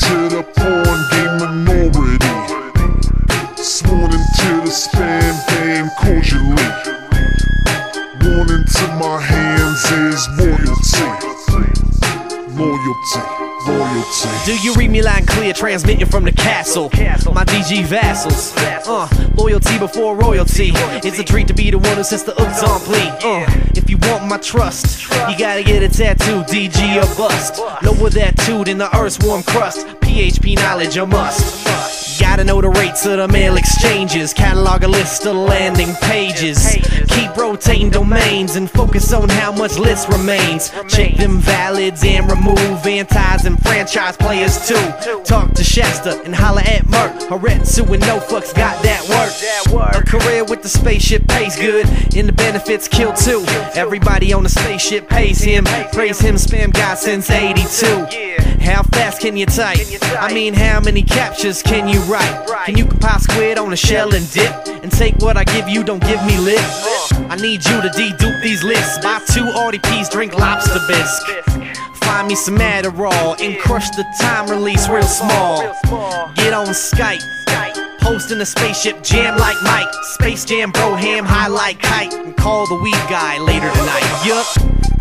to the porn game minority. Sworn into the spam game cordially. Warning to my hands is royalty. Loyalty. Do you read me line clear? Transmitting from the castle. My DG vassals. Uh, loyalty before royalty. It's a treat to be the one who sets the oops on plea. Uh want my trust, you gotta get a tattoo, DG or bust. Lower that tune in the earth's warm crust. PHP knowledge a must. Gotta know the rates of the mail exchanges. Catalog a list of landing pages. Keep rotating domains and focus on how much list remains. Check them valids and remove antis and franchise players too. Talk to Shasta and holla at Merc. Haretsu and no fucks got that work. A career with the spaceship pays good, and the benefits kill too. Everybody on the spaceship pays him. Praise him, spam God since 82. How fast can you type? I mean, how many captchas can you write? Can you compile squid on a shell and dip? And take what I give you, don't give me lip. I need you to dedupe these lists. Buy two RDPs, drink lobster bisque. Find me some Adderall and crush the time release real small. Get on Skype. Post in a spaceship jam like Mike. Space Jam bro ham high like kite. And call the weed guy later tonight. Yup.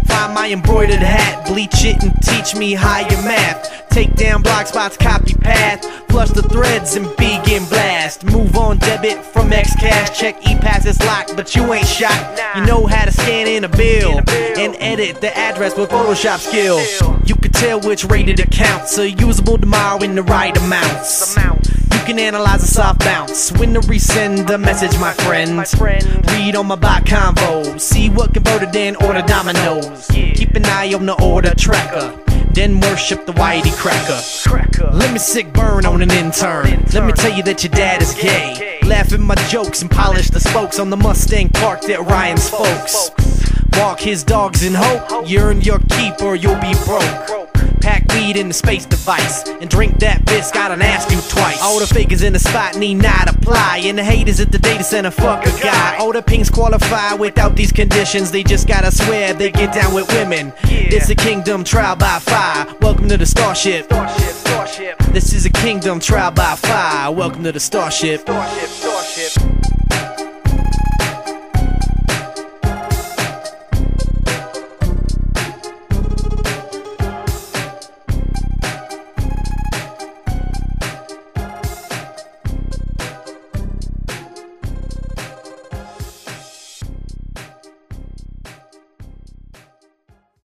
Find my embroidered hat, bleach it and teach me higher math. Take down block spots, copy path, flush the threads and begin blast. Move on debit from Xcash, check e-pass is locked, but you ain't shot. You know how to scan in a bill and edit the address with Photoshop skills. You can tell which rated accounts are usable tomorrow in the right amounts. You can analyze a soft bounce when to resend the message, my friend. Read on my bot convo, see what converted in order dominoes. Keep an eye on the order tracker. Then worship the YTcracker. Let me sick burn on an intern. Let me tell you that your dad is gay. Laugh at my jokes and polish the spokes on the Mustang parked at Ryan's folks. Walk his dogs in hope. You earn your keep or you'll be broke. In the space device and drink that piss. Gotta ask you twice. All the fakers in the spot need not apply, and the haters at the data center fuck a guy. All the pinks qualify without these conditions. They just gotta swear they get down with women. It's a kingdom trial by fire. Welcome to the starship. This is a kingdom trial by fire. Welcome to the starship.